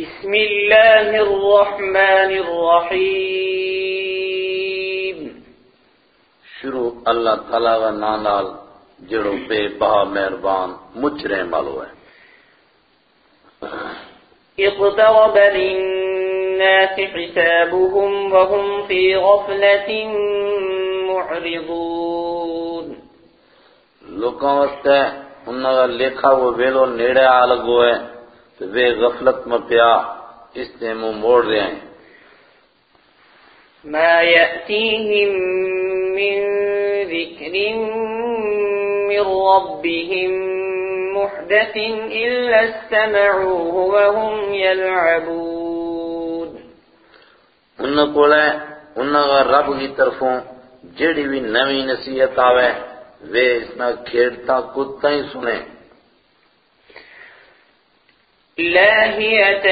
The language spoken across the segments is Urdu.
بسم الله الرحمن الرحيم. شروع اللہ تعالیٰ و نانال جڑو بے بہا مہربان مچرے مالو ہے اقترب للناس حسابهم وهم في غفلة معرضون. لوکاں واسطے انہاں دا لکھا وہ ویلو نیڑے آ لگو ہے تو وہ غفلت میں پیا اس نے منہ موڑ رہے ہیں ما يأتيهم من ذكر من ربهم محدث إلا استمعوه وهم يلعبون۔ انہاں کولے انہاں کا رب کی طرفوں جڑی بھی نوی نصیحت آوے وہ اس میں کھیڑتا کتا ہی سنیں لاهية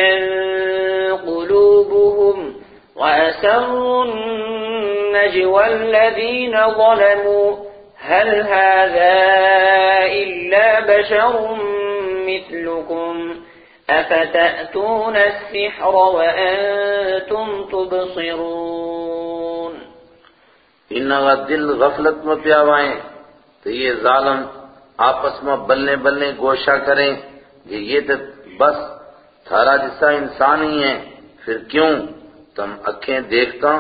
قلوبهم وأسروا النجوى الذين ظلموا. هل هذا إلا بشر مثلكم؟ أفتأتون السحر وأنتم تبصرون. کا دل غفلت میں پیاوائیں تو یہ ظالم آپس میں بلنے بلنے گوشہ کریں کہ یہ تو بس تھارا جسا انسان ہی ہے پھر کیوں؟ تم اکھیں دیکھتا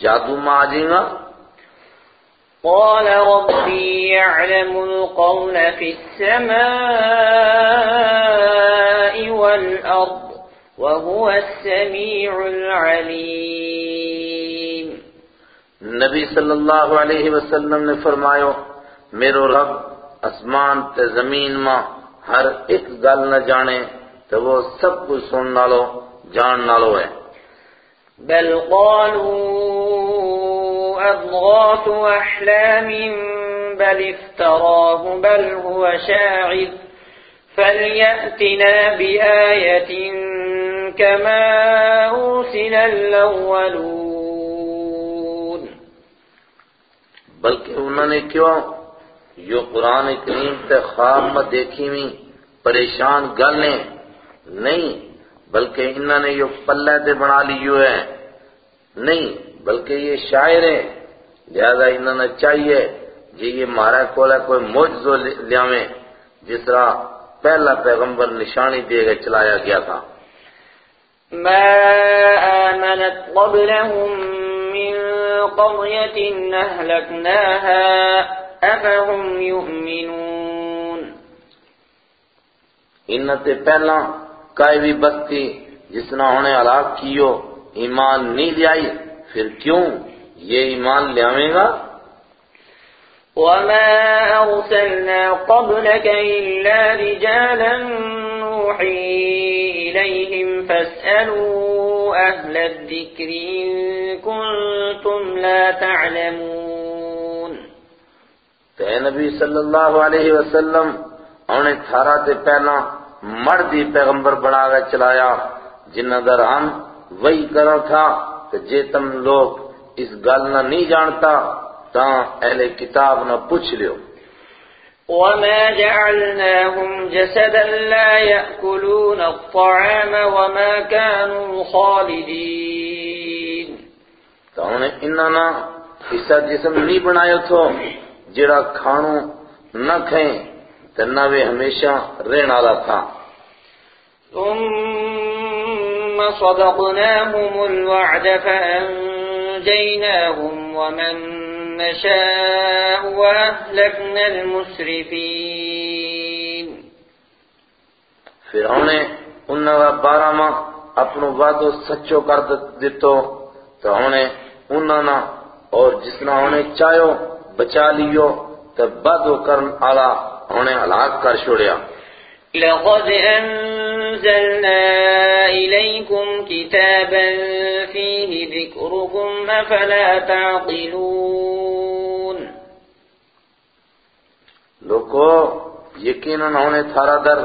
جادو میں آ جائیں گا؟ قال ربي يعلم القول في السماء والأرض وهو السميع العليم نبی صلی اللہ علیہ وسلم نے فرمایا میرو رب اسمان تے زمین ماں ہر ایک گل نہ جانے تو وہ سب کچھ سن نالو جان نالو ہے۔ بل قالوا أضغاث أحلام بل افتراه بل هو شاعر۔ فليأتنا بآية كما أرسل الأولون۔ بلکہ انہوں نے کیوں؟ جو قرآن کریم تے خواب میں دیکھی ہوئی پریشان گلیں نہیں بلکہ انہوں نے یہ پلے تے بنا لیو ہے۔ نہیں بلکہ یہ شاعر ہے لہذا انہوں نے چاہیے جی یہ مارا کولا کوئی موجزو لیاویں۔ جس طرح پہلا پیغمبر نشانی دے گئے چلایا گیا تھا۔ ما آمنت قبلهم من قرية أهلكناها أفهم يؤمنون۔ انہوں تے پہلا کائی بھی بستی جس نے انہیں ہلاک کیو ایمان نہیں لیائی پھر کیوں یہ ایمان لیاویں گا؟ وما أرسلنا قبلك إلا رجالا نوحي إليهم فاسألوا أهل الذكر إن كنتم لا تعلمون۔ تو اے نبی صلی اللہ علیہ وسلم انہیں تھارا تے پہلا مردی پیغمبر بنا گئے چلایا جنہ در ہم وہی کرو تھا کہ جے تم لوگ اس گل نہ نہیں جانتا تاں اہل کتاب نہ پوچھ لیو۔ وما جعلناهم جسدا لا يأكلون الطعام وما كانوا خالدين۔ تو انہیں انہاں نہ ایسا جسم نہیں بنایو تھو جڑا کھانو نہ کھیں۔ نہ وہ ہمیشہ رہن والا تھا۔ ثم صدقناهم الوعد فأنجيناهم ومن نشاء وأهلكنا المسرفين۔ انہاں کا بارہ ماں اپنو وعدو سچو کر دیتو تو انہیں انہاں نہ اور جسنا انہیں چاہیو بچا لیو تو بدو کرن آلا۔ انہیں ہلاک کر چھوڑیا۔ لقد أنزلنا إليكم كتابا فيه ذكركم أفلا تعقلون۔ لوگو یقیناً انہیں تھارا در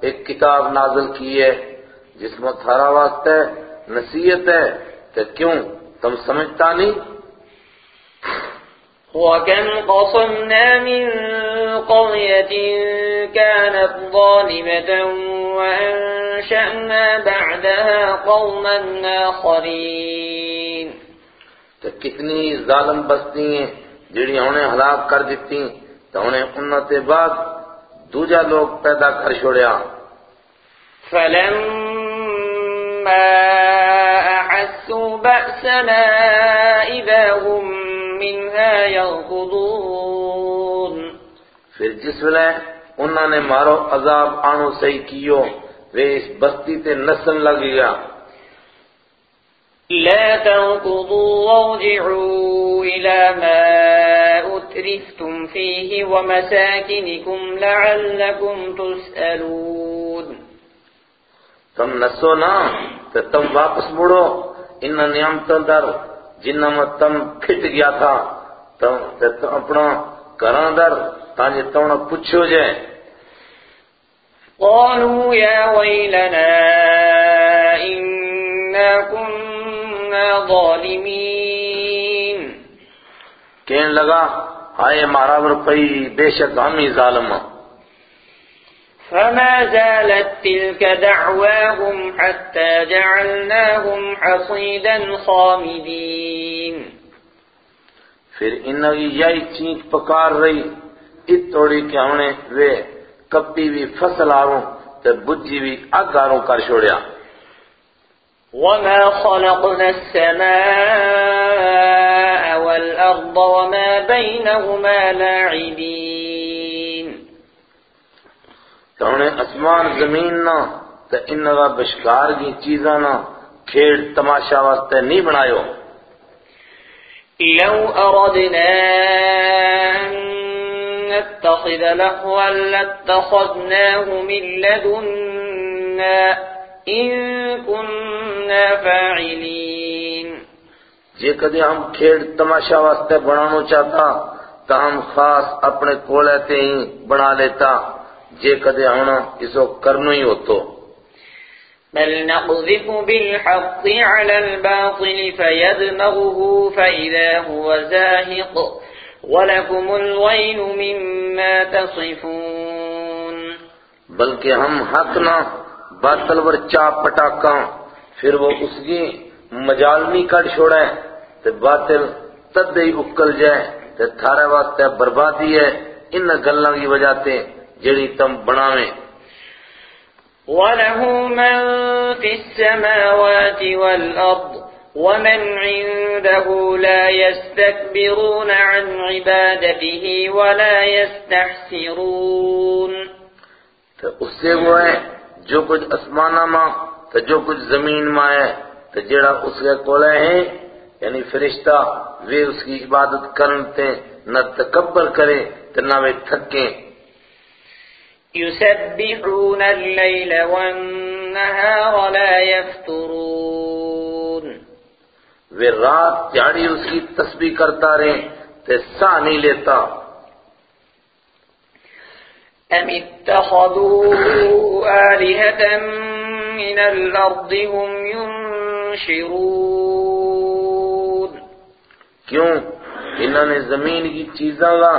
ایک کتاب نازل کی ہے جس میں تھارا واسطے نصیحت ہے کہ کیوں؟ تم سمجھتا نہیں؟ وكم قصمنا من قرية كانت ظالمة وأنشأنا بعدها قوما آخرين. تو کتنی ظالم بستی ہیں جڑی انہیں ہلاک کر دیتی تو انہیں انت بعد دوجا لوگ پیدا کر چھوڑیا۔ فلما أحسوا بأسنا إذا هم منها يركضون پھر جس ویلے انہوں نے مارو عذاب آنو صحیح کیو وہ اس بستی تے نسن لگ گیا۔ لا تركضوا وارجعوا إلى ما أترفتم فيه ومساكنكم لعلكم تسألون۔ تم نسو نا تو تم واپس مڑو۔ ان نعمتوں در جنہ میں تم پھٹ گیا تھا تم اپنا گھراں در تاکہ تم پوچھو جائے قالوا يا ويلنا إنا كنا ظالمين. کہنے لگا؟ آئے مارا برپئی بے شک ہم ہی ظالم فما زالت تلك دعواهم حتى جعلناهم حصيدا خامدين. پھر انہوں کی یہی چینک پکار رہی ات توڑی کہ ہم نے وہ کپی بھی فصل آروں تے بجی بھی اگ آروں کر چھوڑیا وما خلقنا السماء والأرض وما بينهما لاعبين. تو انہیں اسمان زمین نہ تے انہوں کا بشکار کی چیزاں نہ کھیڑ تماشا واسطے نہیں بنایو۔ لو أردنا أن نتخذ لهوا لاتخذناه من لدنا إن كنا فاعلين. جے کدے ہم کھیڑ تماشا واسطے بنانو چاہتا تو ہم خاص اپنے کولے تے ہی بنا لیتا جے کدے ہونا اسو کرنو ہی ہوتو۔ بل نقذف بالحق على الباطل فيدمغه فإذا هو زاهق. ولكم الويل مما تصفون بلکہ ہم حق نہ باطل ور چاپ پٹاکاں پھر وہ اس کی مجالمی کٹ چھوڑے تے باطل تد ہی اکل جائے تے تھارے واسطے بربادی ہے ان گلاں کی وجہ تے جڑی تم بناویں۔ وله من في السماوات والأرض ومن عنده لا يستكبرون عن عبادته ولا يستحسرون تو اس سے وہ ہے جو کچھ اسمانہ ماں تو جو کچھ زمین ماں ہے تو جڑا اس کے کولے ہیں یعنی فرشتہ وہ اس کی عبادت کرتے نہ تکبر کرے تو نہ وہ تھکیں يسبحون الليل والنهار لا يفترون وہ رات جاڑی اس کی تسبیح کرتا رہے تے سا نہیں لیتا۔ أم اتخذوا آلهة من الأرض هم ينشرون۔ کیوں؟ انہوں نے زمین کی چیزاں کا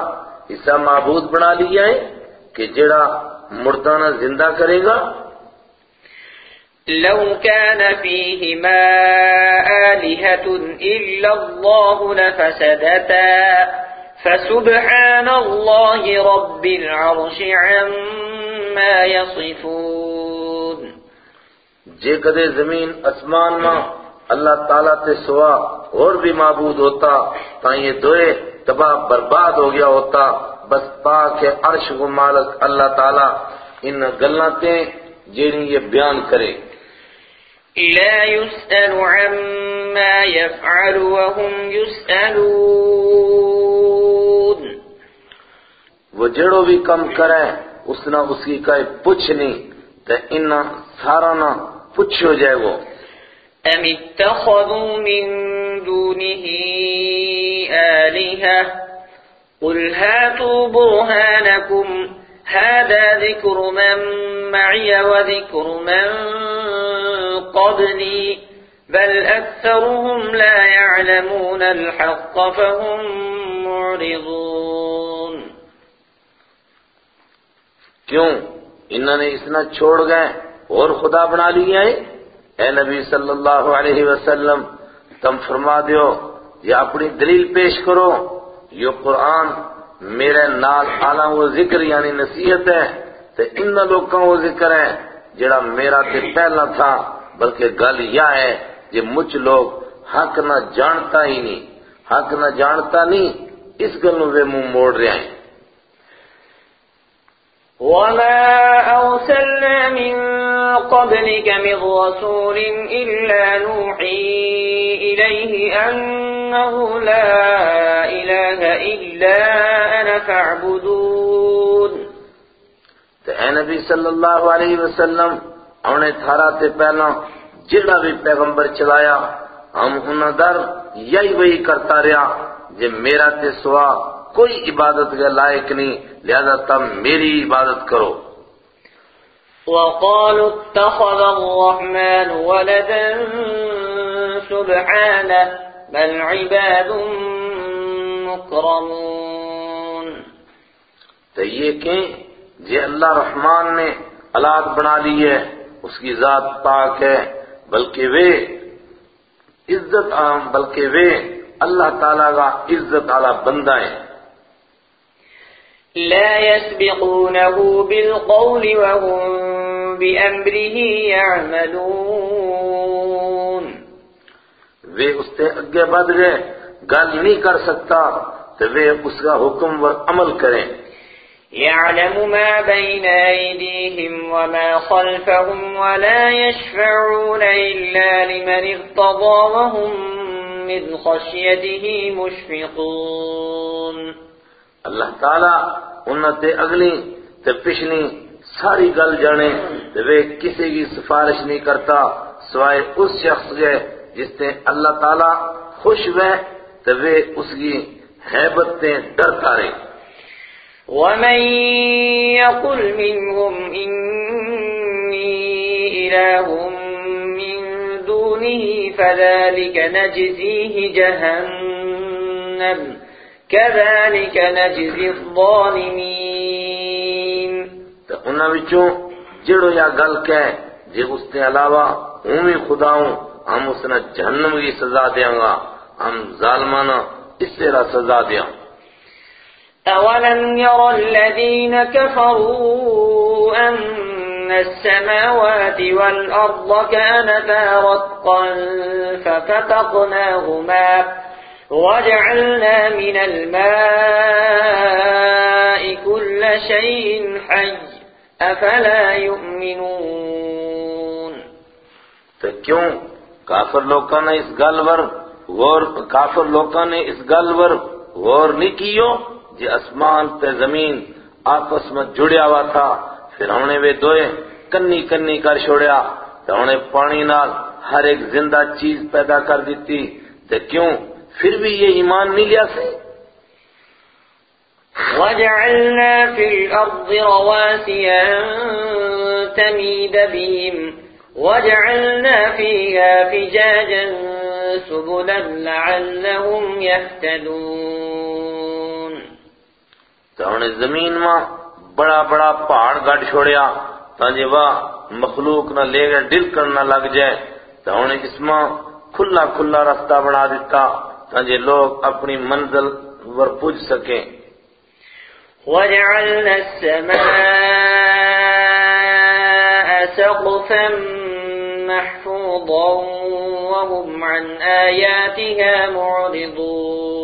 حصہ معبود بنا لیا ہے کہ جڑا مردانہ زندہ کرے گا لو كان فيهما آلهة إلا الله لفسدتا. فسبحان الله رب العرش عما يصفون. جے کدے زمین اسمان ماں اللہ تعالیٰ تے سوا اور بھی معبود ہوتا تا یہ دوئے تباہ برباد ہو گیا ہوتا۔ بس پاک ہے عرش کو مالک اللہ تعالیٰ۔ ان گلاں تے جیڑی یہ بیان کرے۔ لا يسأل عما يفعل وهم يسألون. وہ جڑو بھی کم کرے اس نہ اس کی کئی پوچھ نہیں تے ان سارا نہ پوچھو جائے وہ۔ أم اتخذوا من دونه آلهة؟ قل هاتوا برهانكم هذا ذكر من معي وذكر من قبلي، بل أكثرهم لا يعلمون الحق، فهم معرضون. کیوں؟ انہوں نے اس نہ چھوڑ گئے، اور خدا بنا لیا ہے؟ اے نبی صلی اللہ علیہ وسلم، تم فرما دیو یا اپنی دلیل پیش کرو، یہ قرآن میرے نال آلہ وہ ذکر یعنی نصیحت ہے تو ان لوگوں وہ ذکر ہے، جڑا میرا تے پہلا تھا۔ بلکہ گل یہ ہے کہ مجھ لوگ حق نہ جانتا ہی نہیں۔ حق نہ جانتا نہیں اس گل وہ منہ موڑ رہے ہیں۔ وما أرسلنا من قبلك من رسول إلا نوحي إليه أنه لا إله إلا أنا فاعبدون۔ تو اے نبی صلی اللہ علیہ وسلم انہیں تھارا تے پہلا جڑا بھی پیغمبر چلایا ہم انہاں در یہی وہی کرتا رہا جے میرا تے سوا کوئی عبادت کے لائق نہیں لہذا تم میری عبادت کرو۔ وقالوا اتخذ الرحمن ولدا سبحانه بل عباد مكرمون۔ تو یہ کہ جے اللہ رحمان نے اولاد بنا لی ہے۔ اس کی ذات پاک ہے بلکہ وہ عزت عام بلکہ وہ اللہ تعالیٰ کا عزت اعلیٰ بندہ ہے۔ لا يسبقونه بالقول وهم بأمره يعملون۔ وہ اس سے اگے بڑھ گئے گل نہیں کر سکتا تو وہ اس کا حکم پر عمل کریں۔ يعلم ما بين أيديهم وما خلفهم ولا يشفعون إلا لمن ارتضى وهم من خشيته مشفقون. اللہ تعالیٰ انہوں تے اگلی تے پچھلی ساری گل جانے تے وہ کسی کی سفارش نہیں کرتا سوائے اس شخص کے جس نے اللہ تعالیٰ خوش ہوئے تے وہ اس کی حیبت تے ڈرتا رہے ومن يقل منهم إني إله من دونه فذلك نجزيه جهنم كذلك نجزي الظالمين تو انہاں وچوں جڑو یا گل کہے، جے اس کے علاوہ ہوں بھی خدا ہوں، ہم اس نے جہنم کی سزا دیاں گا، ہم ظالمانہ اس سے را سزا دیاں۔ گا أولم ير الذين كفروا أن السماوات والأرض كانتا رتقا ففتقناهما وجعلنا من الماء كل شيء حي أفلا يؤمنون تو کیوں؟ کافر لوکاں نے اس گل ور غور کافر لوکاں نے اس گل ور غور نہیں جی اسمان تے زمین آپس میں جڑیا ہوا تھا۔ پھر ہم نے وہ دوئے کنی کنی کر چھوڑیا۔ تو ہم نے پانی نال ہر ایک زندہ چیز پیدا کر دیتی۔ تو کیوں؟ پھر بھی یہ ایمان نہیں لیا سے وجعلنا في الأرض رواسي أن تميد بهم، وجعلنا فيها فجاجا سبلا لعلهم يهتدون. تو ہم نے زمین میں بڑا بڑا پہاڑ گڑ چھوڑیا، تاکہ وہ مخلوق نہ لے گئے ڈل کرنا لگ جائے۔ تو ہم نے اس میں کھلا کھلا رستہ بنا دیتا تاکہ لوگ اپنی منزل پر پوچھ سکیں۔ وجعلنا السماء سقفا محفوظا، وهم عن آياتها معرضون۔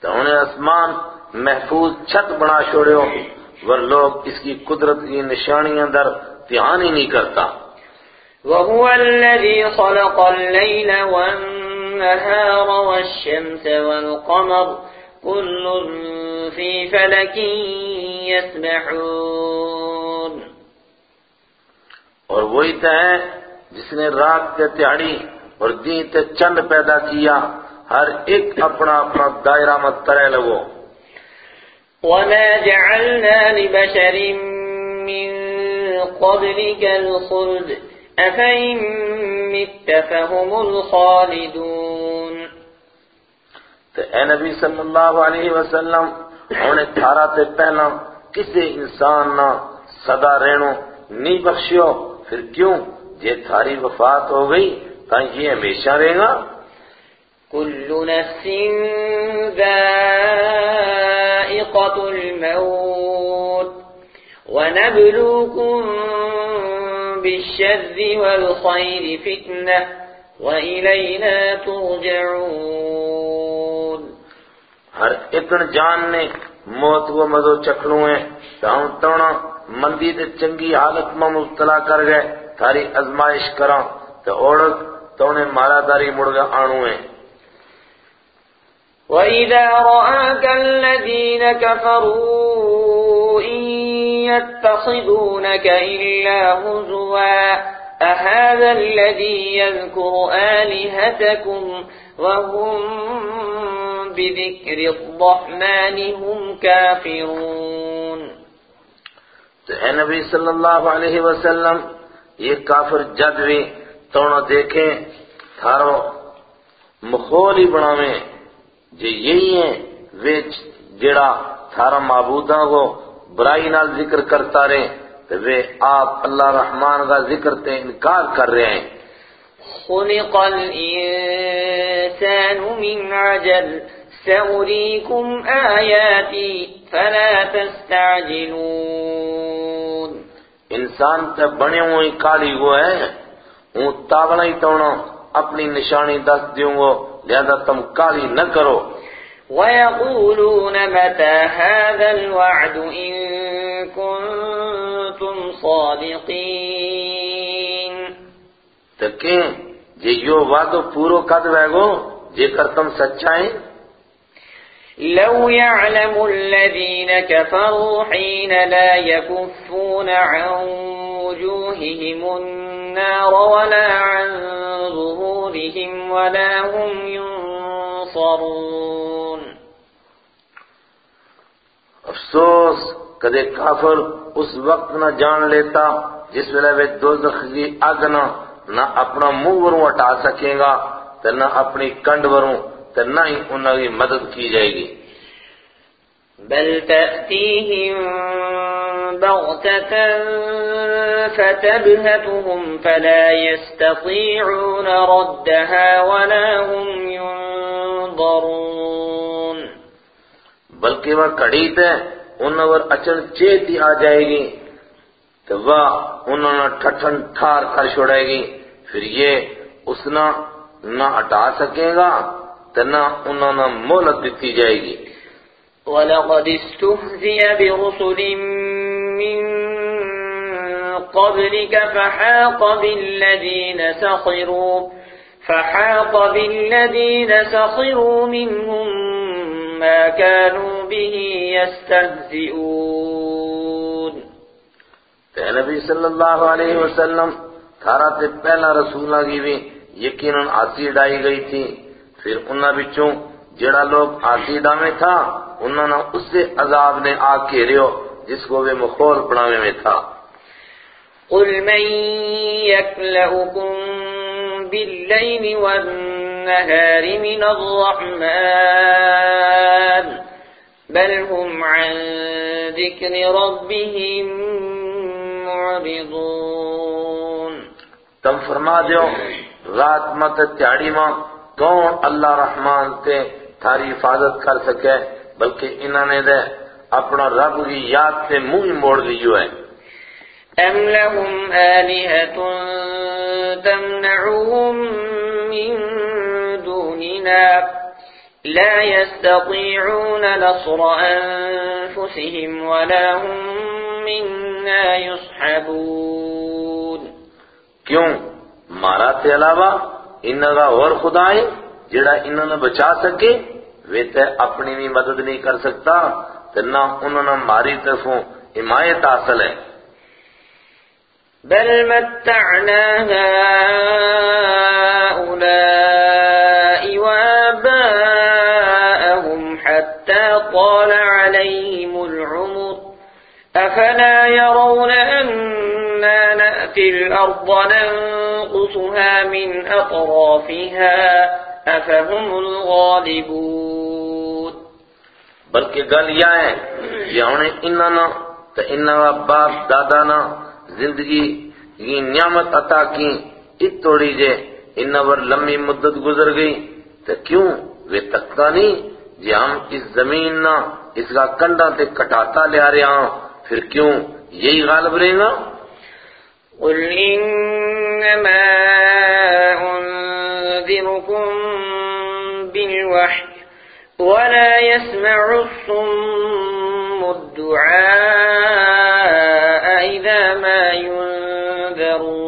تو انہیں آسمان محفوظ چھت بنا چھوڑیو ور لوگ اس کی قدرت کی نشانیاں در دھیان ہی نہیں کرتا۔ وهو الذي خلق الليل والنهار والشمس والقمر كل في فلك يسبحون۔ اور وہی تو ہے جس نے رات تے تہاڑی اور دین تے چند پیدا کیا۔ ہر ایک اپنا اپنا دائرہ مت کرے لگو۔ وما جعلنا لبشر من قبلك الخلد أفإن مت فهم الخالدون۔ تو اے نبی صلی اللہ علیہ وسلم انہیں تھارا تے پہلا کسے انسان نہ صدا رہنو نہیں بخشیو پھر کیوں؟ جے تھاری وفات ہو گئی تاں یہ ہمیشہ رہے گا۔ كل نفس ذائقة الموت ونبلوكم بالشر والخير فتنة وإلينا ترجعون. ہر اتن جان نے موت کو مزو چکھنو ہے تاؤں تونا مندی دے چنگی حالت میں مبتلا کر گئے تھاری ازمائش کراں تو اوڑک تونے مارا داری مڑگا آنو ہے وَإِذَا رَآكَ الَّذِينَ كَفَرُوا إِن يَتَّخِذُونَكَ إِلَّا هُزُوًا أَهَذَا الَّذِي يَذْكُرُ آلِهَتَكُمْ وَهُمْ بِذِكْرِ الرَّحْمَنِ هُمْ كَافِرُونَ تو اے نبی صلی اللہ علیہ وسلم، یہ کافر جد بھی تو توڑا دیکھیں، تھارو مخولی بناویں۔ جے یہی ہیں وہ جڑا تھارا معبودہ کو برائی نال ذکر کرتا رہے تو وہ آپ اللہ رحمان کا ذکر تے انکار کر رہے ہیں۔ خلق الانسان من عجل سأريكم آياتي فلا تستعجلون۔ انسان تے بنے ہوئی کالی وہ ہے ہوں تاولا ہی تونا اپنی نشانی دس دیوں گو لہذا تم کالی نہ کرو۔ وَيَقُولُونَ مَتَى هَذَا الْوَعْدُ إِن كُنتُمْ صَادِقِينَ۔ تکیں جے یو وعدو پورو قد گو جے کر تم سچائیں لو يعلم الذين كفروا حين لا يكفون عن وجوههم النار ولا عن ظهورهم ولا هم ينصرون. افسوس کدے کافر اس وقت نہ جان لیتا جس ویلے وہ دوزخ کی اگ نہ نہ اپنا منہ وروں ہٹا سکے گا تو نہ اپنی کنڈ وروں تو نہ ہی انہوں کی مدد کی جائے گی۔ بل تأتيهم بغتة فتبهتهم فلا يستطيعون ردها ولا هم ينظرون. بلکہ وہ کڑی تے انہوں پر اچن چیتی آ جائے گی تو وہ انہوں نے ٹھٹھن ٹھار کر چھوڑے گی۔ پھر یہ اس نہ نہ ہٹا سکے گا تو نہ انہوں نے مولت دیتی جائے گی۔ وَلَقَدِ اسْتُهْزِئَ بِرُسُلٍ مِّن قَبْلِكَ فَحَاقَ بِالَّذِينَ سَخِرُوا، فَحَاقَ بِالَّذِينَ سَخِرُوا مِنْهُمْ مَا كَانُوا بِهِ يَسْتَهْزِئُونَ۔ کہ نبی صلی اللہ علیہ وسلم، تھارا تے پہلا رسولہ کی بھی یقیناً آسی ڈائی گئی تھی۔ پھر انہاں بچوں جڑا لوگ آسی ڈامے تھا انہوں نے اس سے عذاب نے آ کے ریو جس کو وہ مخول پڑھاوے میں تھا۔ قل من يكلأكم بالليل والنهار من الرحمن بل هم عن ذكر ربهم معرضون۔ تم فرما دیو رات مت تیاڑی ماں کون اللہ رحمان تے تھاری حفاظت کر سکے بلکہ انہوں نے دے اپنا رب کی یاد سے منہ ہی موڑ گئی ہے ام لهم آلهة تمنعهم من دوننا لا يستطيعون نصر أنفسهم ولا هم منا يصحبون۔ کیوں؟ مارا تے علاوہ انہوں کا اور خدا ہے جڑا انہوں نے بچا سکے وہ تے اپنی بھی مدد نہیں کر سکتا۔ تو نہ انہوں ماری طرفوں حمایت حاصل ہے۔ بل متعنا هؤلاء وآباءهم حتى طال عليهم العمر۔ أفلا يرون أنا نأتي الأرض ننقصها من أطرافها أفهم الغالبون۔ بلکہ گل یہ ہے یہ انہیں انہاں نا تو انہاں باپ دادا نا زندگی یہ نعمت عطا کی۔ ات توڑی جے انہاں ور لمبی مدت گزر گئی تو کیوں؟ وہ تکتا نہیں جی ہم اس زمین نا اس کا کنڈا تے کٹاتا لے آ رہے ہاں۔ پھر کیوں؟ یہی غالب رہے گا۔ قل انما انذركم بالوحي ولا يسمع الصم الدعاء اذا ما ينذرون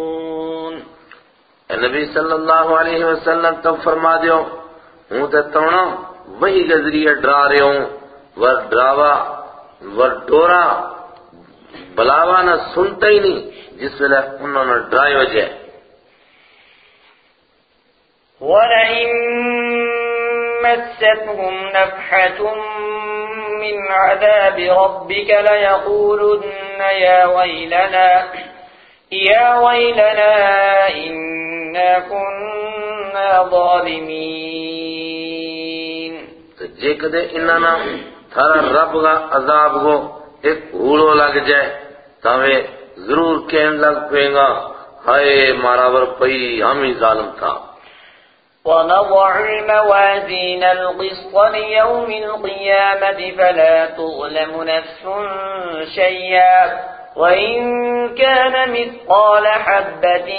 نبی صلی اللہ علیہ وسلم تب فرما دیو ہوں تے تونا وہی کے ذریعے ڈرا رہے ہوں ور ڈراوا ور ڈورا بلاوا نہ سنتا ہی نہیں جس ویلے انہوں نے ڈرائی وجہ وَلَئِن مَسَّتْهُمْ نَفْحَةٌ مِّنْ عَذَابِ رَبِّكَ لَيَقُولُنَّ يَا وَيْلَنَا يَا وَيْلَنَا إِنَّا كُنَّا ظَالِمِينَ۔ تو جے کدے انہاں نا تھارا رب کا عذاب کو ایک ہوڑو لگ جائے، تاوے ضرور کہن لگ پے گا، ہائے مارا ور پئی ہم ہی ظالم تھا۔ ونضع الموازين القسط ليوم القيامة فلا تظلم نفس شيئا. وإن كان مثقال حبة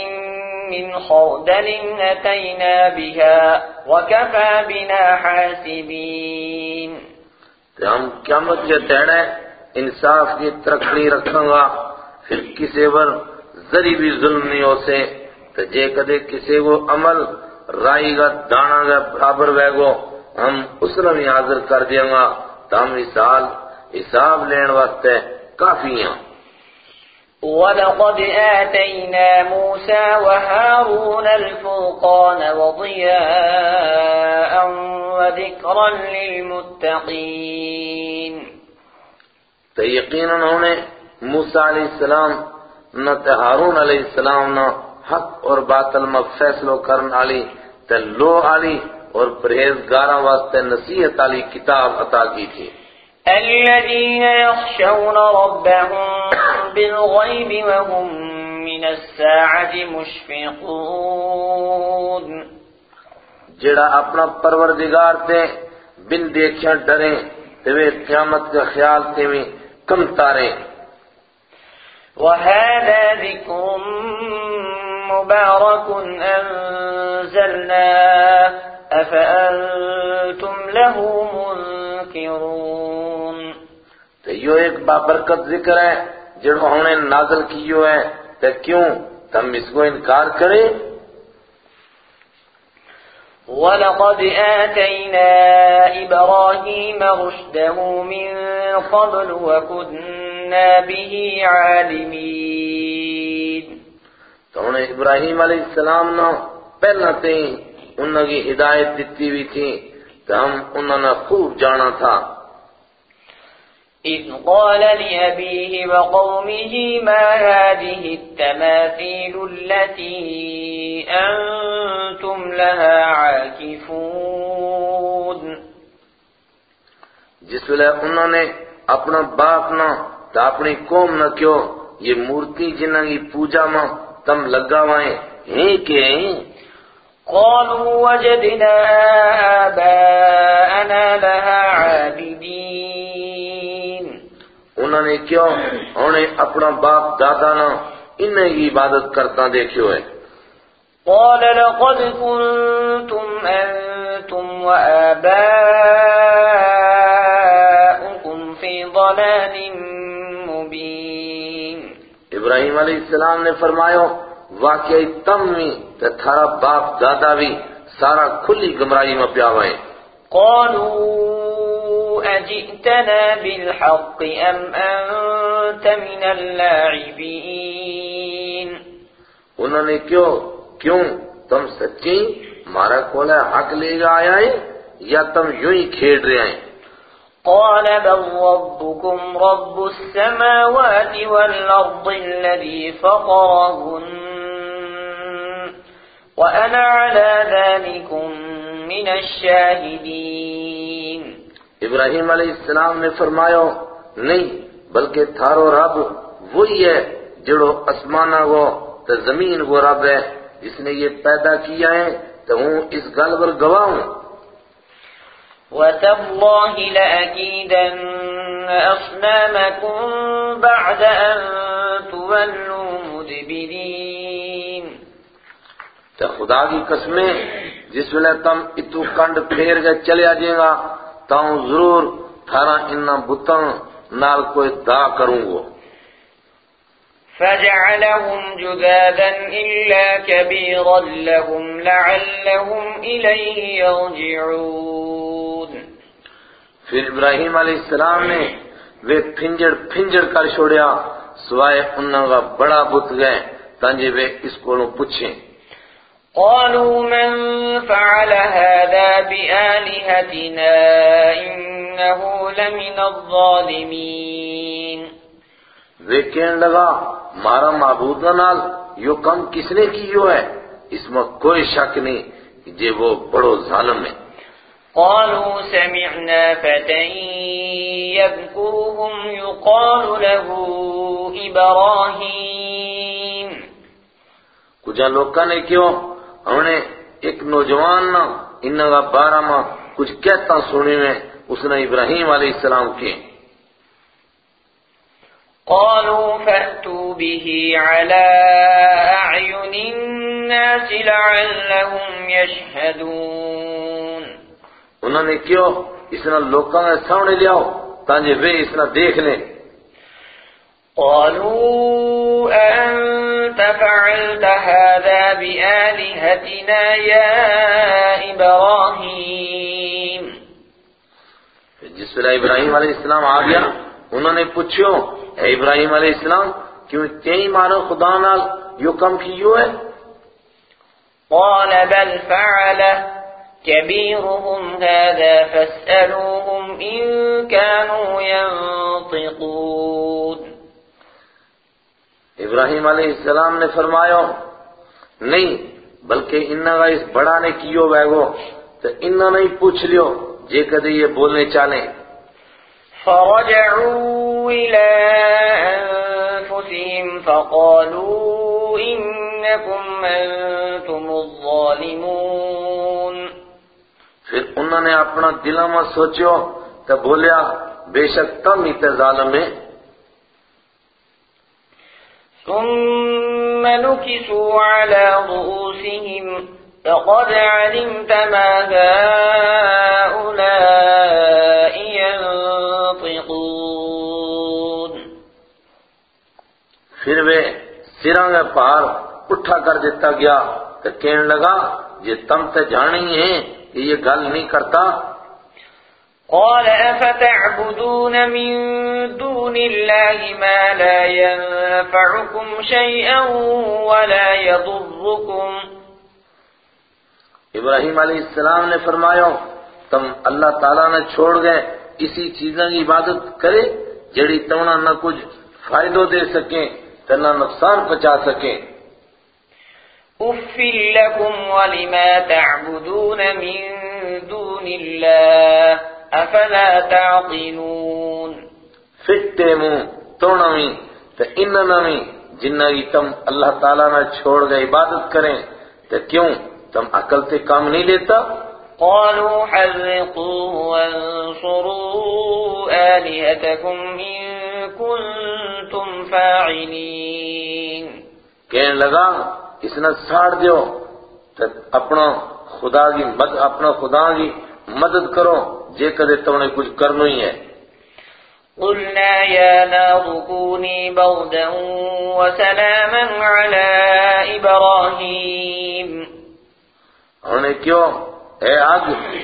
من خردل أتينا بها وكفى بنا حاسبين. ہم قیامت کے تیڑے انصاف کی ترقی رکھاں گا، پھر کسی پر ذری بھی ظلم نہیں ہو سے تو جے کدے کسی کو عمل رائی گا دانا گا برابر وے گو ہم اس نے بھی حاضر کر دیا گا۔ تو ہم حساب حساب لین واسطے کافی ہیں۔ ولقد آتينا موسى وهارون الفرقان وضياء وذكرا للمتقين۔ تو یقیناً انہوں نے موسیٰ علیہ السلام نہ ہارون علیہ السلام نہ حق اور باطل میں فیصلو کرن علی تے لو علی اور پرہیزگاراں واسطے نصیحت علی کتاب عطا کی تھی۔ الذين يخشون ربهم بالغيب وهم من الساعة مشفقون۔ جڑا اپنا پروردگار تے بن دیکھیاں ڈریں تے وہ قیامت کے خیال تے میں کم تاریں۔ وهذا ذكر مبارك أنزلناه أفأنتم له منكرون. تو یہ ایک بابرکت ذکر ہے جڑو ہم نے نازل کیو ہے تو کیوں؟ تم اس کو انکار کرے؟ ولقد آتينا إبراهيم رشده من قبل وكنا به عالمين. تو انہیں ابراہیم علیہ السلام نے پہلا تے انہوں کی ہدایت دیتی ہوئی تھی تو ہم انہوں نے خوب جانا تھا۔ إذ قال لأبيه وقومه ما هذه التماثيل التي أنتم لها عاكفون۔ جس ویلے انہوں نے اپنا باپ نہ تو اپنی قوم نہ کیوں یہ مورتی جنہ کی پوجا میں تم لگا وائیں ہیں کہ قالوا وجدنا آباءنا لها عابدين. انہوں نے کیوں انہیں اپنا باپ دادا نہ انہیں کی عبادت کرتا دیکھو ہے قال لقد كنتم أنتم وآباؤكم في ضلال ابراہیم علیہ السلام نے فرمایا واقعی تم بھی تے تھارا باپ دادا بھی سارا کھلی گمرائی میں پیا ہوئے۔ قالوا أجئتنا بالحق أم أنت من اللاعبين انہوں نے کیوں کیوں تم سچی مارا کھولا حق لے گا آیا ہے یا تم یوں ہی کھیڑ رہے ہیں؟ قال بل ربكم رب السماوات والأرض الذي فطرهن وأنا على ذلكم من الشاهدين. ابراہیم علیہ السلام نے فرمایا، نہیں، بلکہ تھارو رب وہی ہے جڑو اسمانہ کو تو زمین کو رب ہے، جس نے یہ پیدا کیا ہے تو ہوں اس گل پر گواہ ہوں۔ وَتَاللَّهِ لَأَكِيدَنَّ أَصْنَامَكُمْ بَعْدَ أَن تُوَلُّوا مُدْبِرِينَ تو خدا کی قسمیں جس ویلے تم اتو کنڈ پھیر گئے چلے آجیں گا تاؤں ضرور تھارا انہا بتن نال کوئی دا کروں گو فجعلهم جذاذا إلا كبيرا لهم لعلهم إليه يرجعون پھر ابراہیم علیہ السلام نے وہ پھنجڑ پھنجڑ کر چھوڑیا سوائے انہوں کا بڑا بت گئے تانجے وہ اس کو پوچھیں۔ قالوا من فعل هذا بآلهتنا إنه لمن الظالمين۔ وہ کہنے لگا مارا معبود نال یو کم کس نے کیو ہے؟ اس میں کوئی شک نہیں کہ جے وہ بڑو ظالم ہے۔ قالوا سمعنا فتى يذكرهم يقال له إبراهيم. کچھ لوکاں نے کیوں ہم نے ایک نوجوان نا انہوں کا بارہ ماہ کچھ کہتا سنی میں اس نے ابراہیم علیہ السلام کے۔ قالوا فأتوا به على أعين الناس لعلهم يشهدون. انہوں نے کیوں؟ اس نے لوکاں کے سامنے لیاؤ تانجے وہ اس نے دیکھ لیں۔ قالوا أنت فعلت هذا بآلهتنا يا إبراهيم؟ جس ویلے ابراہیم علیہ السلام آ گیا انہوں نے پوچھو اے ابراہیم علیہ السلام کیوں تیئی مارو خدا نال یو کم کیو ہے؟ قال بل فعله كبيرهم هذا فاسألوهم إن كانوا ينطقون. ابراہیم علیہ السلام نے فرمایا نہیں بلکہ انہوں کا اس بڑا نے کیو بیگو تو انہوں نے پوچھ لیو جے کدے یہ بولنے چالیں۔ فرجعوا إلى أنفسهم فقالوا إنكم أنتم الظالمون. پھر انہوں نے اپنا دلوں میں سوچو تو بولیا بے شک تم ہی تے ظالم ہے ثم نكسوا على رؤوسهم لقد علمت ما هؤلاء ينطقون۔ پھر وہ سراں کے پار اٹھا کر دیتا گیا تو کہنے لگا یہ تم تے جانی ہیں۔ کہ یہ گل نہیں کرتا۔ قال أفتعبدون من دون الله ما لا ينفعكم شيئا ولا يضركم؟ ابراہیم علیہ السلام نے فرمایا تم اللہ تعالیٰ نے چھوڑ گئے اسی چیزوں کی عبادت کرے جڑی تمنا نہ کچھ فائدہ دے سکیں تو نہ نقصان پہنچا سکیں۔ أف لكم ولما تعبدون من دون الله أفلا تعقلون فٹے منہ توڑویں تو انہوں جنہ کی تم اللہ تعالیٰ نے چھوڑ گئے عبادت کریں تو کیوں؟ تم عقل سے کام نہیں لیتا؟ قالوا حرقوا وانصروا آلهتكم إن كنتم فاعلين کہنے لگا اس نے ساڑ دیو تو اپنا خدا کی مد اپنا خدا کی مدد کرو جے کدے تو نے کچھ کرنا ہی ہے۔ قلنا يا نار كوني بردا وسلاما على إبراهيم. انہوں نے کیوں اے آگ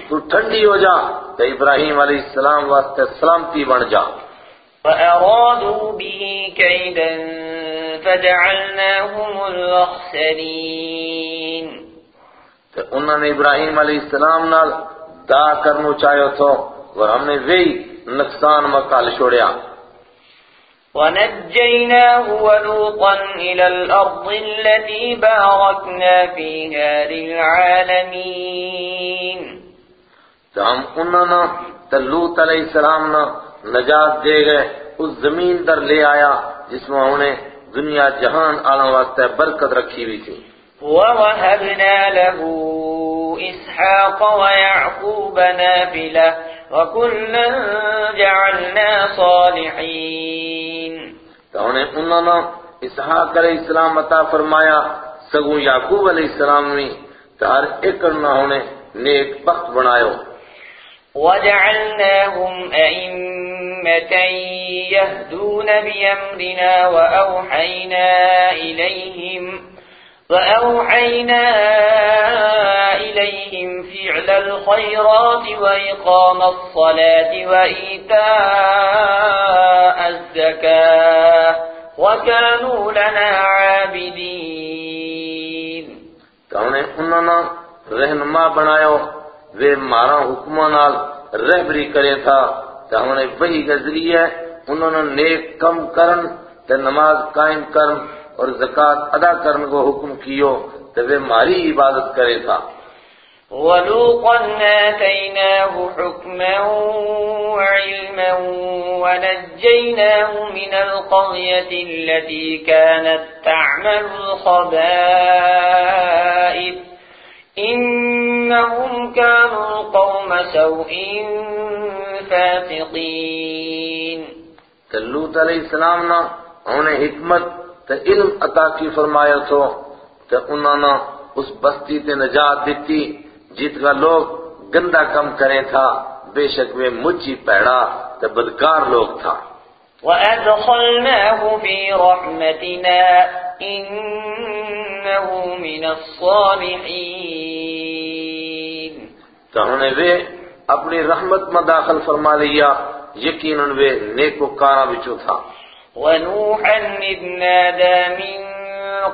تو ٹھنڈی ہو جا تو ابراہیم علیہ السلام واسطے سلامتی بن جا۔ وأرادوا به كيدا فجعلناهم الأخسرين تو انہوں نے ابراہیم علیہ السلام نال دا کرنو چاہیو تھو اور ہم نے وہی نقصان مکال چھوڑیا۔ ونجيناه ولوطا إلى الأرض التي باركنا فيها للعالمين تو ہم انہوں نے تو لوت علیہ السلام نجات دے گئے اس زمین در لے آیا جس میں انہیں دنیا جہان آنا واسطے برکت رکھی ہوئی تھی۔ ووهبنا له إسحاق ويعقوب نافلة وكلا جعلنا صالحين۔ تو انہیں انہوں نے اسحاق علیہ السلام عطا فرمایا سگو یعقوب علیہ السلام میں تو ہر ایک نہ انہیں نیک بخت بنایو وجعلناهم أئمة يهدون بأمرنا وأوحينا إليهم وأوحينا إليهم فعل الخيرات وإقام الصلاة وإيتاء الزكاة وكانوا لنا عابدين. تو انہیں انہوں نے رہنما بنایو وہ مارا حکموں نال رہبری کرے تھا۔ تو ہم نے وہی کے ذریعے انہوں نے نیک کم کرن تے نماز قائم کرن اور زکاة ادا کرن کو حکم کیو تو وہ ماری عبادت کرے تھا۔ ولوطا آتيناه حكما وعلما ونجيناه من القرية التي كانت تعمل الخبائث إنهم كانوا قوم سوء فاسقين تلوت علیہ السلام نا انہیں حکمت تے علم عطا کی فرمایا تو تے انہوں نے اس بستی تے نجات دیتی جیت کا لوگ گندہ کم کریں تھا بے شک وہ مجھی پیڑا تے بدکار لوگ تھا۔ وأدخلناه في رحمتنا إنه من الصالحين. تو انہیں وہ اپنی رحمت میں داخل فرما لیا یقیناً وہ نیک کارا بچو تھا۔ ونوحا إذ نادى من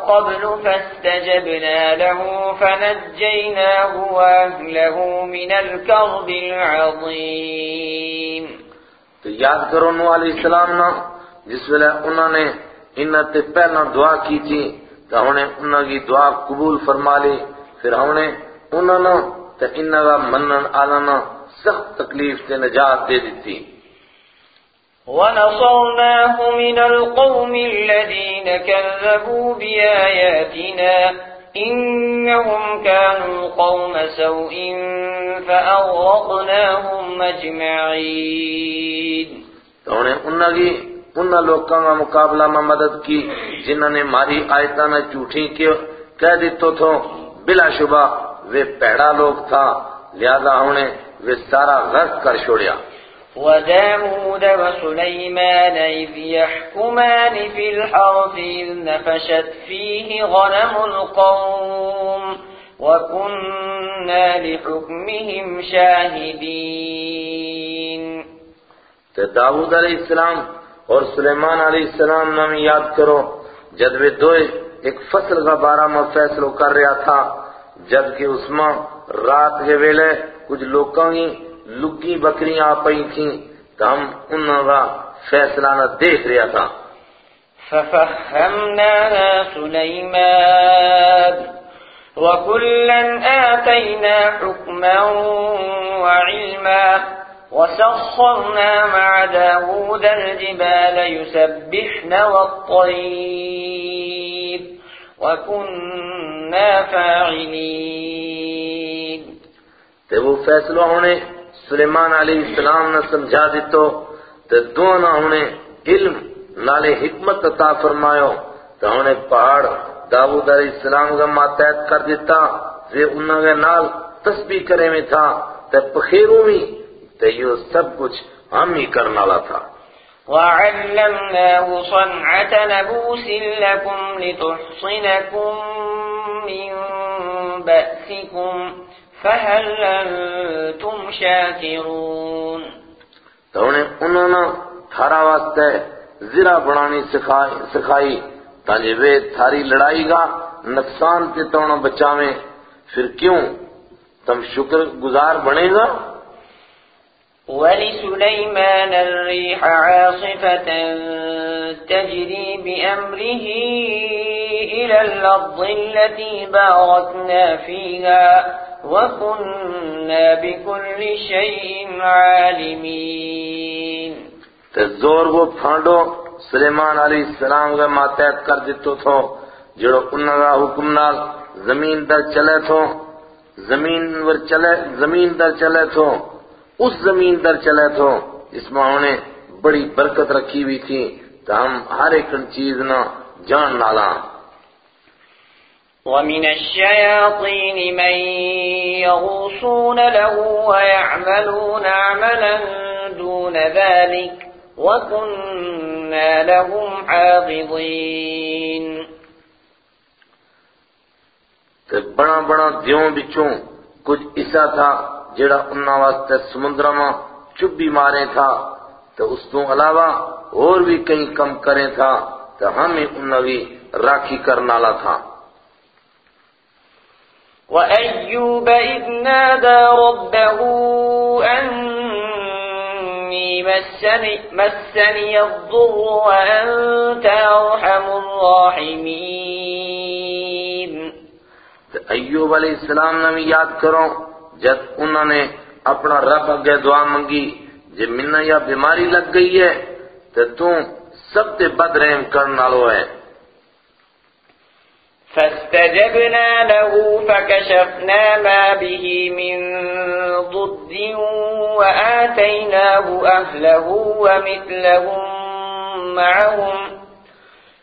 قبل فاستجبنا له فنجيناه وأهله من الكرب العظيم. تو یاد کرو نو علیہ السلام نا جس ویلے انہوں نے انہوں تے پہلا دعا کی تھی تو انہیں انہوں کی دعا قبول فرما لی۔ پھر انہیں انہوں نے تے انہوں کا منن آلانا سخت تکلیف تے نجات دے دیتی ونصرناه من القوم الذين كذبوا بآياتنا إنهم كانوا قوم سوء فأغرقناهم أجمعين۔ تو انہیں انہوں کی انہوں لوگوں کا مقابلہ میں مدد کی جنہوں نے ماری آیتاں نے جھوٹی کہہ دیتو تھو بلا شبہ وہ پیڑا لوگ تھا لہذا انہیں وہ سارا غرق کر چھوڑیا۔ وداود وسليمان إذ يحكمان في الحرث إذ نفشت فيه غنم القوم وكنا لحكمهم شاهدين۔ تو داود علیہ السلام اور سلیمان علیہ السلام نام یاد کرو جب وہ دو ایک فصل کا بارہ میں فیصلو کر رہا تھا جبکہ اس میں رات کے ویلے کچھ لوگوں کی لگی بکریاں آ پئی تھیں، تو ہم انہوں کا فیصلہ نہ دیکھ رہا تھا۔ ففهمناها سليمان، وكلا آتينا حكما وعلما وسخرنا مع داود الجبال يسبحن والطير وكنا فاعلين. تے وہ فیصلہ ہونے سلیمان علیہ السلام نے سمجھا دیتو تے دونوں انہیں علم نالے حکمت عطا فرمایو تو انہیں پہاڑ داود علیہ السلام کا ماتحت کر دیتا وہ انہوں کے نال تسبیح کرے میں تھا، تے پخیروں میں تے یہ سب کچھ ہم ہی کرنا لا تھا۔ وعلمناه صنعة لبوس لكم لتحصنكم من بأسكم فهل أنتم شاكرون۔ تو انہیں انہوں نے تھارا واسطے زرہ بڑھانی سکھائی سکھائی تاکہ وہ تھاری لڑائی گا نقصان کے توڑوں بچاویں۔ پھر کیوں؟ تم شکر گزار بنے گا؟ ولسليمان الريح عاصفة تجري بأمره إلى الأرض التي باركنا فيها وكنا بكل شيء عالمين. تے زور وہ پھانڈو سلیمان علیہ السلام کے ماتحت کر دیتو تھو، جڑو انہاں کا حکم نال زمین در چلے تھو، زمین ور چلے، زمین در چلے تھو۔ اس زمین در چلے تھو اس میں انہیں بڑی برکت رکھی ہوئی تھی تو ہم ہر ایک چیز نہ جان نالا ومن الشياطين من يغوصون له ويعملون عملا دون ذلك وكنا لهم حافظين تے بڑا بڑا دیوں بچوں کچھ ایسا تھا جڑا انہاں واسطے سمندر میں چپ بھی مارے تھا تو اس تو علاوہ اور بھی کئی کم کریں تھا تو ہم ہی انہاں بھی راکھی کرنا لا تھا۔ وَأَيُّوبَ إِذْ نَادَى رَبَّهُ أَنِّي مَسَّنِيَ الضُّرُّ وَأَنْتَ أَرْحَمُ الرَّاحِمِينَ۔ ایوب علیہ السلام نے یاد کرو جب انہوں نے اپنا رب اگے دعا منگی جب منہ یا بیماری لگ گئی ہے، تو تم سب تے بد رحم کرنا لو ہے۔ فاستجبنا له فكشفنا ما به من ضد وآتيناه أهله ومثلهم معهم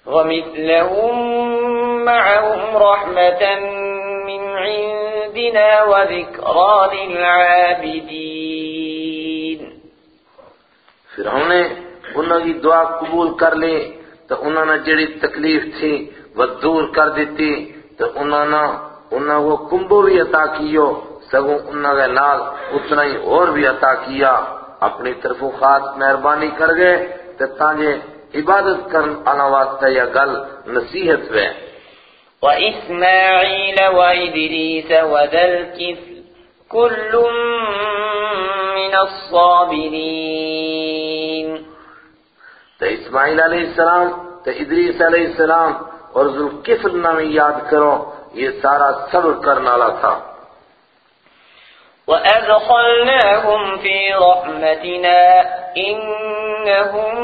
ومثلهم معهم رحمة من عند عندنا وذكرى للعابدين فرعون نے انہوں کی دعا قبول کر لی، تو انہوں نے جڑی تکلیف تھی وہ دور کر دیتی تو انہوں نے انہوں کو کمبو بھی عطا کیو، سگوں انہوں کے نال اتنا ہی اور بھی عطا کیا۔ اپنی طرف خاص مہربانی کر گئے تو تانجے عبادت کرن آنا واسطہ یا گل نصیحت وے۔ وإسماعيل وإدريس وذا الكفل كل من الصابرين. تو اسماعیل علیہ السلام تو ادریس علیہ السلام اور ذوالکفل نامی یاد کرو یہ سارا صبر کرنا والا تھا۔ وأدخلناهم في رحمتنا إنهم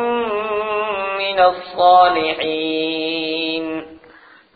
من الصالحين۔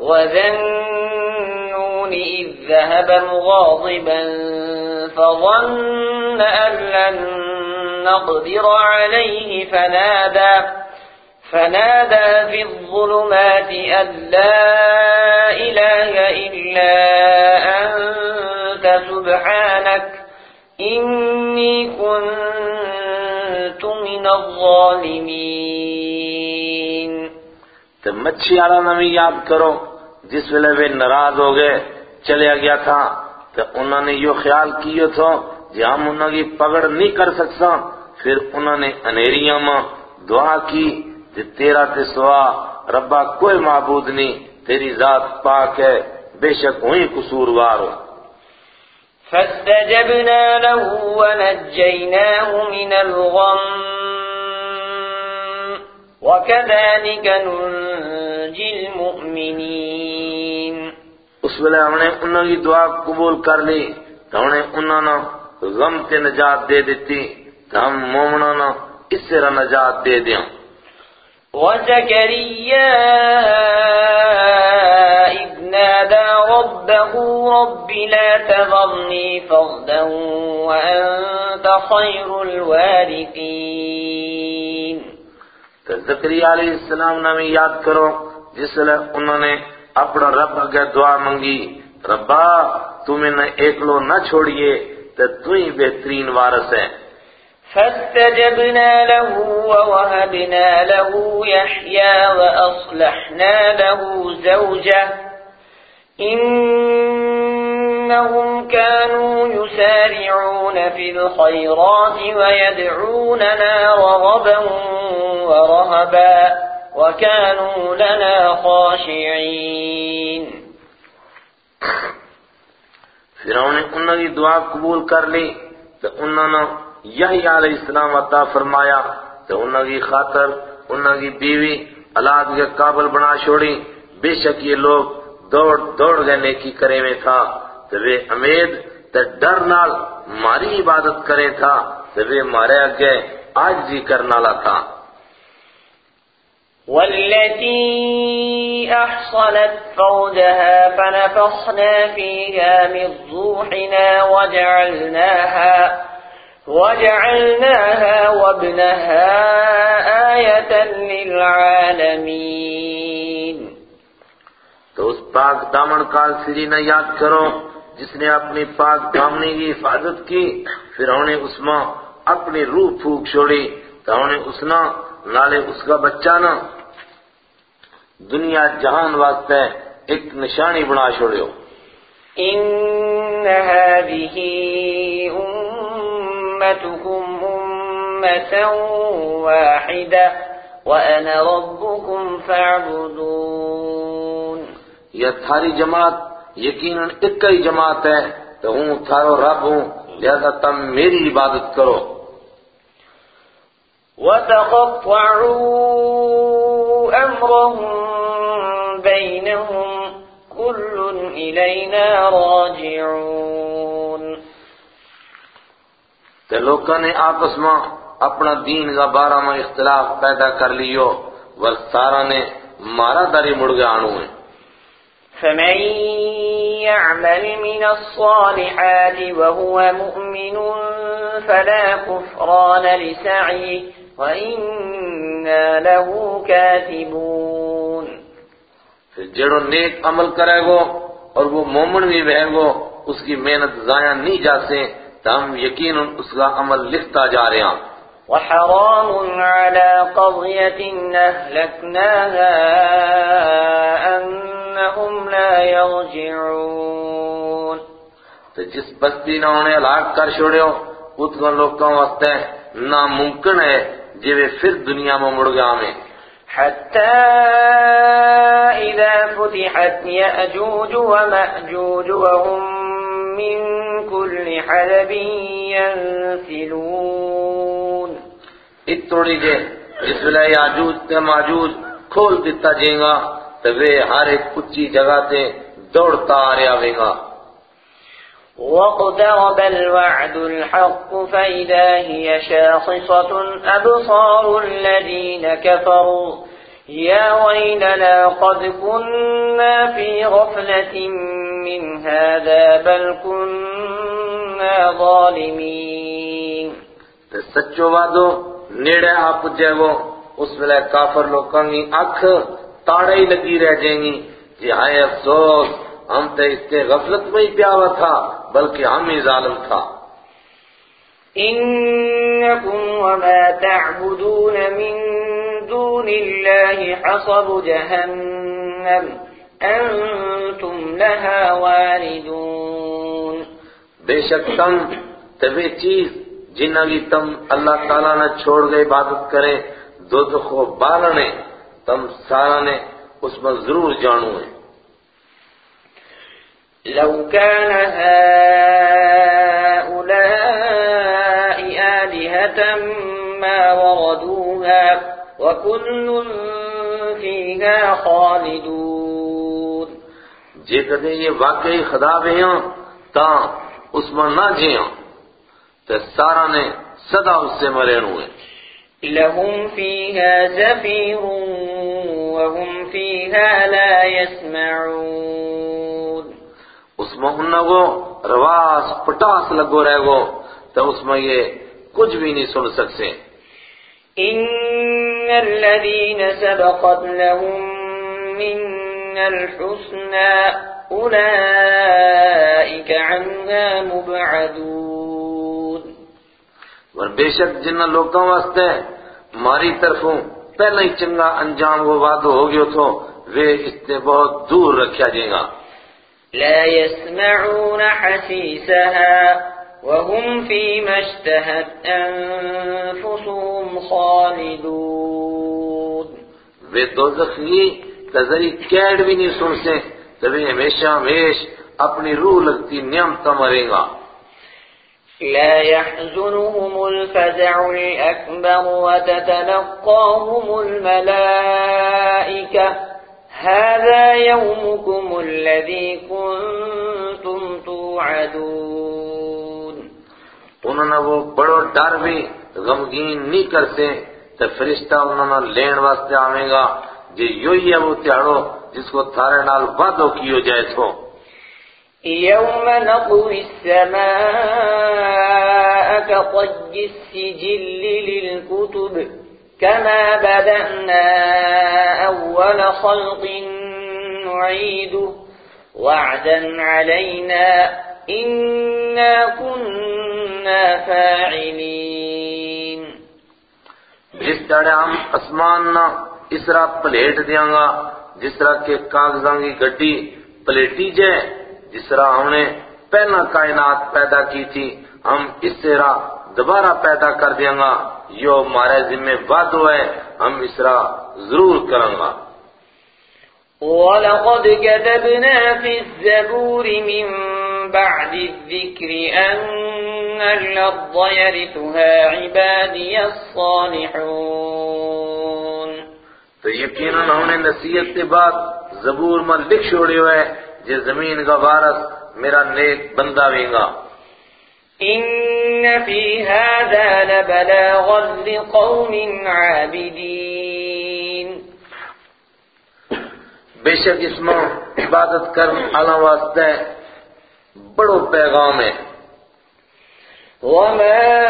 وذنون إذ ذهب مغاضبا فظن أن لن نقدر عليه فنادى فنادى في الظلمات أن لا إله إلا أنت سبحانك إني كنت من الظالمين تو مچھی والا نامی یاد کرو، جس ویلے وہ ناراض ہو گئے چلے گیا تھا، تو انہوں نے یہ خیال کیے تھو جی ہم انہوں کی پکڑ نہیں کر سکتا پھر انہوں نے انیریاں میں دعا کی جی تیرا تے سوا ربا کوئی معبود نہیں، تیری ذات پاک ہے، بے شک وہی قصوروار ہو۔ فاستجبنا له ونجيناه من الغم. وكذلك ننجي المؤمنين. اس ویلے ہم نے انہوں کی دعا قبول کر لی تو ہم نے انہوں نے غم تے نجات دے دیتی تو ہم مومنوں نے اس سے نجات دے دیاں وزكريا نادى ربه رب لا تذرني فردا وأنت خير الوارثين. تو زکریہ علیہ السلام نامی یاد کرو جس لیے انہوں نے اپنا رب اگر دعا منگی ربا تم انہیں ایکلو نہ چھوڑیے تو تو ہی بہترین وارث ہے فاستجبنا له ووهبنا له يحيى وأصلحنا له زوجه إنهم كانوا يسارعون في الخيرات ويدعوننا رغبا ورهبا وكانوا لنا خاشعين. فرعون نے انہوں کی دعا قبول کر لی تو انہوں نے یہی علیہ السلام عطا فرمایا تو انہوں کی خاطر انہوں کی بیوی اولاد کے قابل بنا چھوڑی۔ بے شک یہ لوگ دوڑ دوڑ گئے نیکی کرے میں تھا تے وہ امید تے ڈر نال ماری عبادت کریں تھا تے وہ مارے اگے آج جی کرنا لا تھا۔ والتي أحصنت فرجها فنفخنا فيها من روحنا وجعلناها وجعلناها وابنها آية للعالمين. تو اس پاک دامن کال سری نہ یاد کرو، جس نے اپنی پاک دامنی کی حفاظت کی، پھر انہیں اس ماں اپنی روح پھوک چھوڑی، تو انہیں اس نہ نالے اس کا بچہ نہ دنیا جہان واسطے ایک نشانی بنا چھوڑیو۔ إن هذه أمتكم أمة واحدة، وأنا ربكم فاعبدون۔ یہ تھاری جماعت، یقیناً ایک ہی جماعت ہے، تو ہوں، تھارو رب ہوں، لہذا تم میری عبادت کرو۔ وتقطعوا أمرهم بينهم كل إلينا راجعون۔ تے لوکاں نے آپس میں اپنا دین کا بارہ میں اختلاف پیدا کر لیو ور سارا نے مارا داری مڑ گیا آنو ہے فمن يعمل من الصالحات وهو مؤمن فلا كفران لسعيه وإنا له كاتبون. جڑو نیک عمل کرے گو اور وہ مومن بھی بہے گو اس کی محنت ضائع نہیں جاسے تو ہم یقین اس کا عمل لکھتا جا رہے ہیں۔ وحرام على قضية أهلكناها أنهم لا يرجعون. تو جس بستی نہ انہیں ہلاک کر چھوڑیو اتنا لوگوں واسطے ناممکن ہے جی وہ پھر دنیا میں مڑ گیا ہمیں حتى إذا فتحت يأجوج ومأجوج وهم من كل حدب ينسلون. اتوڑی جے جس ویلے یاجوج تے ماجوج کھول دیتا جائے گا تو وہ ہر ایک اچھی جگہ تے دوڑتا آ گا واقترب الوعد الحق فإذا هي شاخصة أبصار الذين كفروا. يا ويلنا قد كنا في غفلة من هذا بل كنا ظالمين. سچو وعدو نیڑے آ پجے گو اس ویلے کافر لوکاں کی اکھ تاڑے ہی لگی رہ جائیں گی کہ ہائے افسوس ہم تے اس کے غفلت میں ہی پیاوا تھا بلکہ ہم ہی ظالم تھا۔ إنكم وما تعبدون من دون الله حصب جهنم أنتم لها واردون۔ بے شک تم تبھی چیز جنہ کی تم اللہ تعالیٰ نے چھوڑ گئے عبادت کریں دو دخو بالنے تم سارا نے اس میں ضرور جانو ہے۔ لو كان هؤلاء آلهة ما وردوها وكل فيها خالدون۔ جے کدے یہ واقعی خدا بیاں تاں اس میں نہ جیاں تو سارا نے صدا اس سے مرے ہوئے لهم فيها زفير وهم فيها لا يسمعون. اس میں کو رواس پٹاس لگو رہ گو تو اس میں یہ کچھ بھی نہیں سن سکتے۔ إن الذين سبقت لهم من الحسنى أولئك عنها مبعدون۔ اور بے شک جن لوگوں واسطے ماری طرفوں پہلے ہی چنگا انجام وہ وعدو ہو گیا تو وہ اس سے بہت دور رکھا جائے گا۔ لا يسمعون حسيسها وهم فيما اشتهت أنفسهم خالدون۔ وہ دوزخ کی تذری کیڑ بھی نہیں سن سے تبھی ہمیشہ ہمیش اپنی روح لگتی نعمت مرے گا۔ لا يحزنهم الفزع الأكبر وتتلقاهم الملائكة. هذا يومكم الذي كنتم توعدون. انہوں نے وہ بڑو ڈر بھی غمگین نہیں کرتے تو فرشتہ انہوں نے لین واسطے آویں گا جی یو ہی ہے وہ تیارو جس کو تھارے نال وعدو کیو جائے تو يوم نطوي السماء كطي السجل للكتب كما بدأنا أول خلق نعيده. وعدا علينا إنا كنا فاعلين. جس طرح ہم اسمان نہ اس طرح پلیٹ دیاں گا جس طرح کے کاغذاں کی گڈی پلیٹی جائے جس طرح ہم نے پہلا کائنات پیدا کی تھی ہم اس طرح دوبارہ پیدا کر دیں گا یہ ہمارے ذمہ وعدو ہے ہم اس طرح ضرور کریں گا۔ وَلَقَدْ كَتَبْنَا فِي الزَّبُورِ مِن بَعْدِ الذِّكْرِ أَنَّ الْأَرْضَ يَرِثُهَا عِبَادِيَ الصَّالِحُونَ۔ تو یقیناً ہم نے نصیحت کے بعد زبور میں لکھ چھوڑے ہوئے۔ جے زمین کا وارث میرا نیک بندہ ویں گا۔ إِنَّ فِي هَذَا لَبَلَاغًا لِقَوْمٍ عَابِدِينَ۔ بے شک اس میں عبادت کر اللہ واسطے بڑو پیغام ہے۔ وَمَا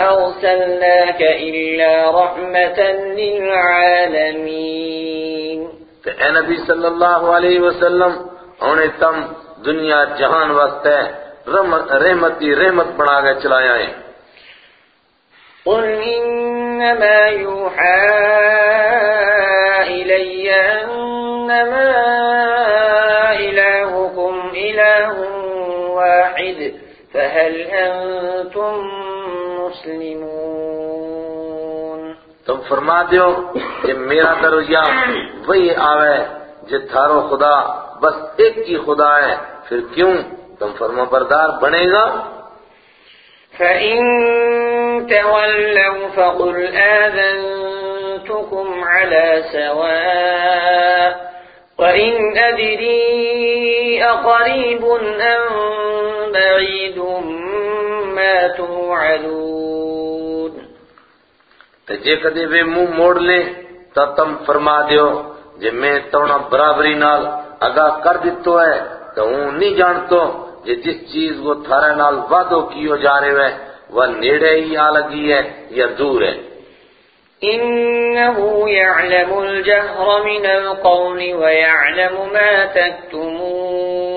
أَرْسَلْنَاكَ إِلَّا رَحْمَةً لِلْعَالَمِينَ۔ کہ اے نبی صلی اللہ علیہ وسلم انہیں تم دنیا جہان واسطے رحمت رحمتی رحمت بنا کے چلایا ہے۔ قل إنما يوحى إلي أنما إلهكم إله واحد، فهل أنتم مسلمون تم فرما دیو کہ میرا درجہ وہی آوے جے تھارو خدا، بس ایک کی خدا ہے، پھر کیوں؟ تم فرما بردار بنے گا؟ فإن تولوا فقل آذنتكم على سواء وإن أدري أقريب أم بعيد ما توعدون تے جے کدے وے منہ موڑ لے تا تم فرما دیو جے میں تونا برابری نال آگاہ کر دیتو ہے تو ہوں نہیں جانتو جے جس چیز کو تھارے نال وعدو کیو جا رہے ہیں وہ نیڑے ہی آ لگی ہے یا دور ہے۔ إنه يعلم الجهر من القول ويعلم ما تكتمون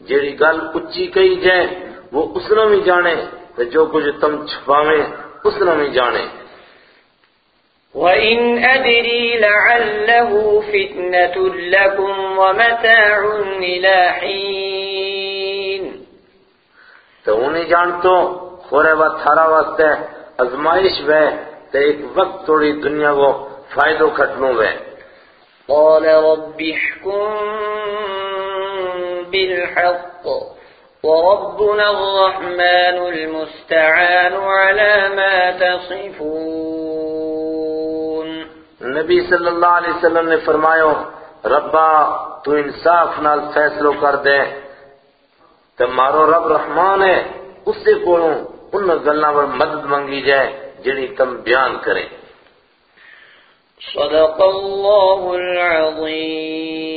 جیڑی گل اچھی کہی جائے وہ اس نے بھی جانے۔ جو کچھ تم چھپاویں اس نے بھی جانے۔ وإن أدري لعله فتنة لكم ومتاع إلى حين۔ تو انہیں جانتو خورے و تھارا واسطے ازمائش وے تے ایک وقت تھوڑی دنیا کو فائدو کھٹنوں وے۔ قال رب احكم بالحق۔ وربنا الرحمن المستعان على ما تصفون. نبی صلی اللہ علیہ وسلم نے فرمایا ربا تو انصاف نال فیصلو کر دے۔ تے مارو رب رحمان ہے اس سے کولوں ان گلاں پر مدد منگی جائے جڑی تم بیان کریں۔ صدق الله العظيم